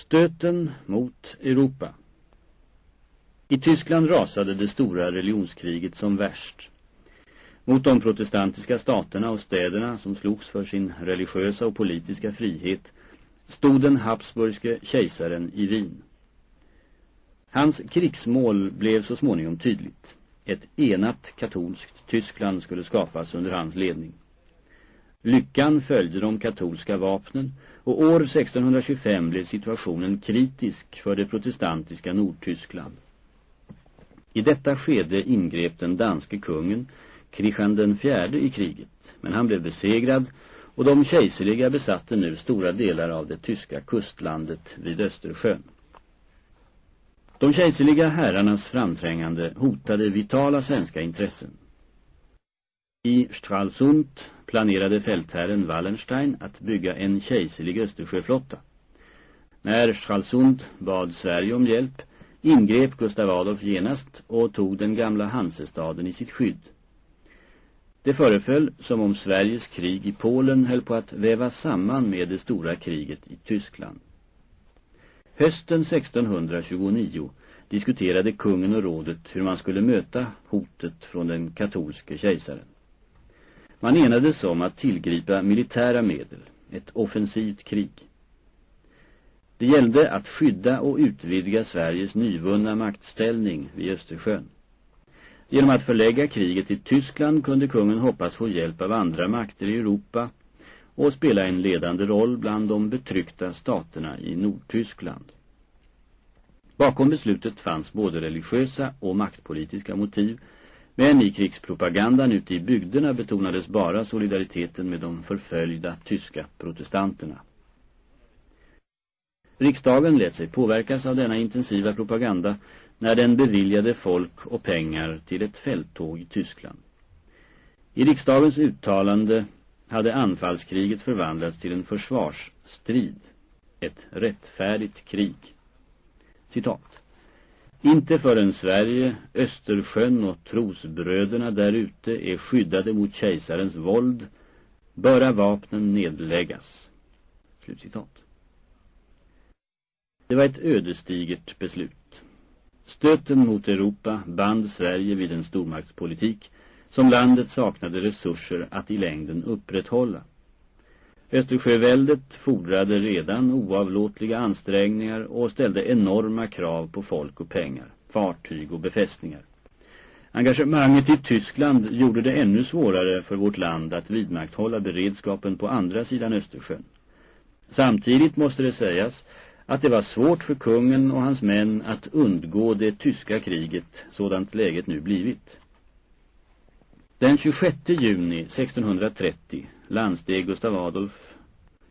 Stöten mot Europa I Tyskland rasade det stora religionskriget som värst. Mot de protestantiska staterna och städerna som slogs för sin religiösa och politiska frihet stod den habsburgske kejsaren i Wien. Hans krigsmål blev så småningom tydligt. Ett enat katolskt Tyskland skulle skapas under hans ledning. Lyckan följde de katolska vapnen och år 1625 blev situationen kritisk för det protestantiska Nordtyskland. I detta skede ingrep den danske kungen Kristian den fjärde i kriget, men han blev besegrad och de kejserliga besatte nu stora delar av det tyska kustlandet vid Östersjön. De kejserliga herrarnas framträngande hotade vitala svenska intressen. I Stralsund planerade fältherren Wallenstein att bygga en kejserlig Östersjöflotta. När Stralsund bad Sverige om hjälp ingrep Gustav Adolf genast och tog den gamla Hansestaden i sitt skydd. Det föreföll som om Sveriges krig i Polen höll på att väva samman med det stora kriget i Tyskland. Hösten 1629 diskuterade kungen och rådet hur man skulle möta hotet från den katolske kejsaren. Man enades om att tillgripa militära medel, ett offensivt krig. Det gällde att skydda och utvidga Sveriges nyvunna maktställning vid Östersjön. Genom att förlägga kriget till Tyskland kunde kungen hoppas få hjälp av andra makter i Europa och spela en ledande roll bland de betryckta staterna i Nordtyskland. Bakom beslutet fanns både religiösa och maktpolitiska motiv, men i krigspropagandan ute i bygderna betonades bara solidariteten med de förföljda tyska protestanterna. Riksdagen lät sig påverkas av denna intensiva propaganda när den beviljade folk och pengar till ett fälttåg i Tyskland. I riksdagens uttalande hade anfallskriget förvandlats till en försvarsstrid, ett rättfärdigt krig. Citat. Inte förrän Sverige, Östersjön och trosbröderna där ute är skyddade mot kejsarens våld böra vapnen nedläggas. Slutcitat. Det var ett ödesdigert beslut. Stöten mot Europa band Sverige vid en stormaktspolitik som landet saknade resurser att i längden upprätthålla. Östersjöväldet fordrade redan oavlåtliga ansträngningar och ställde enorma krav på folk och pengar, fartyg och befästningar. Engagemanget i Tyskland gjorde det ännu svårare för vårt land att vidmakthålla beredskapen på andra sidan Östersjön. Samtidigt måste det sägas att det var svårt för kungen och hans män att undgå det tyska kriget sådant läget nu blivit. Den 26 juni 1630 landsteg Gustav Adolf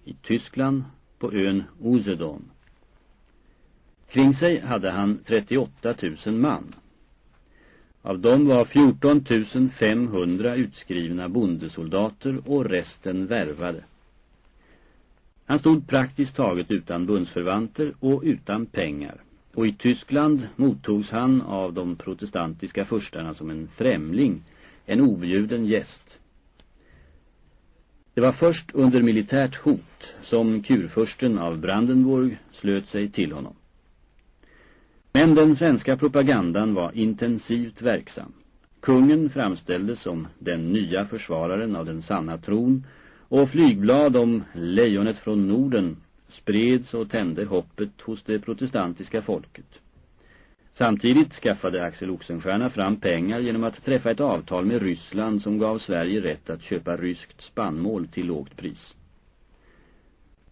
i Tyskland på ön Usedom. Kring sig hade han 38 000 man. Av dem var 14 500 utskrivna bondesoldater och resten värvade. Han stod praktiskt taget utan bundsförvanter och utan pengar. Och i Tyskland mottogs han av de protestantiska furstarna som en främling, en objuden gäst. Det var först under militärt hot som kurfursten av Brandenburg slöt sig till honom. Men den svenska propagandan var intensivt verksam. Kungen framställdes som den nya försvararen av den sanna tron och flygblad om lejonet från Norden spreds och tände hoppet hos det protestantiska folket. Samtidigt skaffade Axel Oxenstierna fram pengar genom att träffa ett avtal med Ryssland som gav Sverige rätt att köpa ryskt spannmål till lågt pris.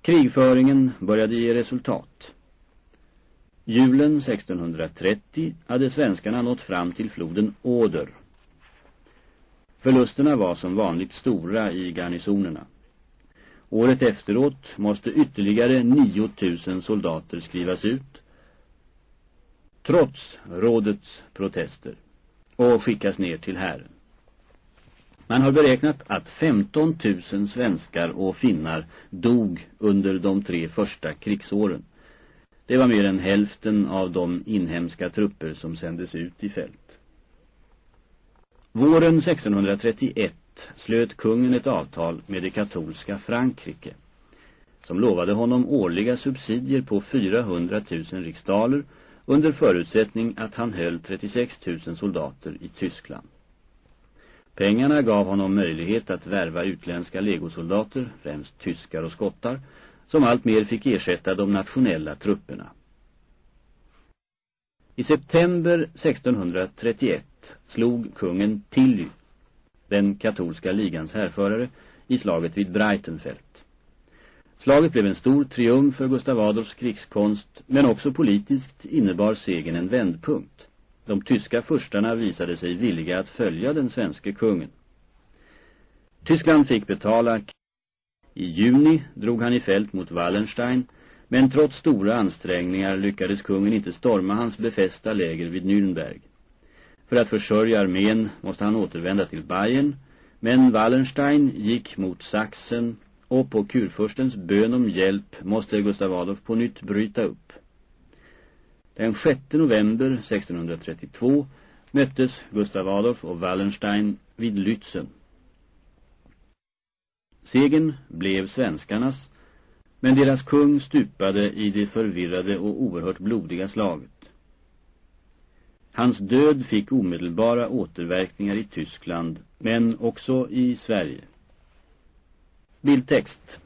Krigföringen började ge resultat. Julen 1630 hade svenskarna nått fram till floden Åder. Förlusterna var som vanligt stora i garnisonerna. Året efteråt måste ytterligare 9000 soldater skrivas ut trots rådets protester och skickas ner till Herren. Man har beräknat att 15 000 svenskar och finnar dog under de tre första krigsåren. Det var mer än hälften av de inhemska trupper som sändes ut i fält. Våren 1631 slöt kungen ett avtal med det katolska Frankrike. som lovade honom årliga subsidier på 400 000 riksdaler under förutsättning att han höll 36 000 soldater i Tyskland. Pengarna gav honom möjlighet att värva utländska legosoldater, främst tyskar och skottar, som allt mer fick ersätta de nationella trupperna. I september 1631 slog kungen Tilly, den katolska ligans härförare, i slaget vid Breitenfeld. Slaget blev en stor triumf för Gustav Adolfs krigskonst, men också politiskt innebar segern en vändpunkt. De tyska förstarna visade sig villiga att följa den svenske kungen. Tyskland fick betala. I juni drog han i fält mot Wallenstein, men trots stora ansträngningar lyckades kungen inte storma hans befästa läger vid Nürnberg. För att försörja armén måste han återvända till Bayern, men Wallenstein gick mot Sachsen och på kurfurstens bön om hjälp måste Gustav Adolf på nytt bryta upp. Den 6 november 1632 möttes Gustav Adolf och Wallenstein vid Lützen. Segen blev svenskarnas, men deras kung stupade i det förvirrade och oerhört blodiga slaget. Hans död fick omedelbara återverkningar i Tyskland, men också i Sverige. Bildtext.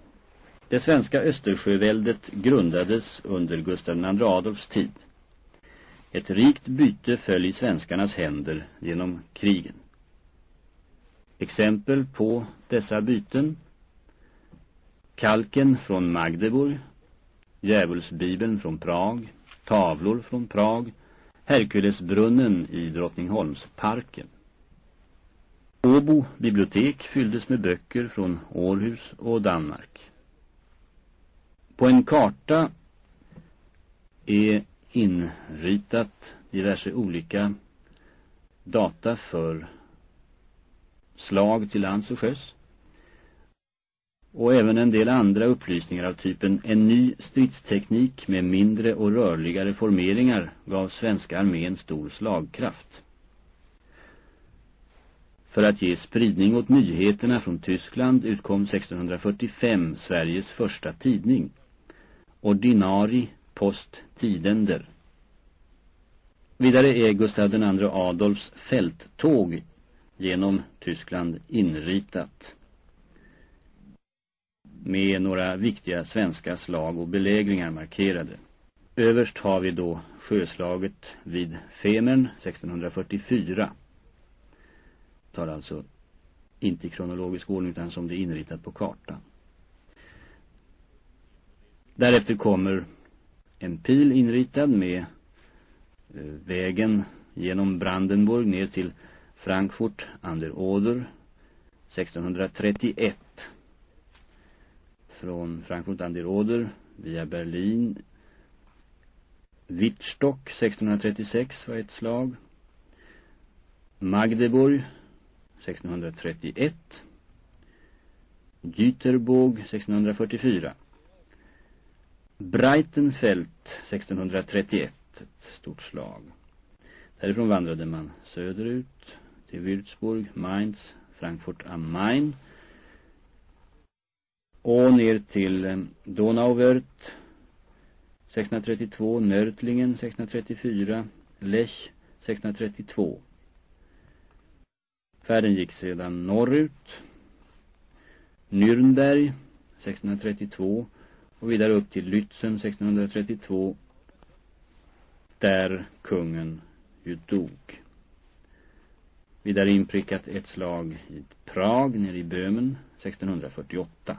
Det svenska Östersjöväldet grundades under Gustav II Adolfs tid. Ett rikt byte föll i svenskarnas händer genom krigen. Exempel på dessa byten. Kalken från Magdeburg, Djävulsbibeln från Prag, tavlor från Prag, Herkulesbrunnen i Drottningholmsparken. Åbo bibliotek fylldes med böcker från Århus och Danmark. På en karta är inritat diverse olika data för slag till lands och sjöss. Och även en del andra upplysningar av typen en ny stridsteknik med mindre och rörligare formeringar gav svenska armén stor slagkraft. För att ge spridning åt nyheterna från Tyskland utkom 1645 Sveriges första tidning, Ordinari Post Tidender. Vidare är Gustav II Adolfs fälttåg genom Tyskland inritat med några viktiga svenska slag och belägringar markerade. Överst har vi då sjöslaget vid Femern 1644 tar alltså inte i kronologisk ordning utan som det är inritat på kartan. Därefter kommer en pil inritad med eh, vägen genom Brandenburg ner till Frankfurt an der Oder 1631. Från Frankfurt an der Oder via Berlin Wittstock 1636 var ett slag. Magdeburg 1631 Güterborg 1644 Breitenfeld 1631 ett stort slag. Därifrån vandrade man söderut till Würzburg, Mainz, Frankfurt am Main. Och ner till eh, Donauwörth 1632, Nörtlingen 1634, Lech 1632 Färden gick sedan norrut. Nürnberg 1632 och vidare upp till Lützen 1632 där kungen ju dog. Vidare inprickat ett slag i Prag nere i Böhmen 1648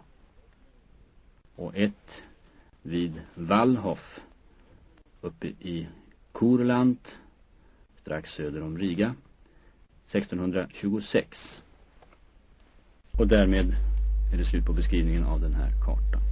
och ett vid Wallhof uppe i Kurland strax söder om Riga 1626. Och därmed är det slut på beskrivningen av den här kartan.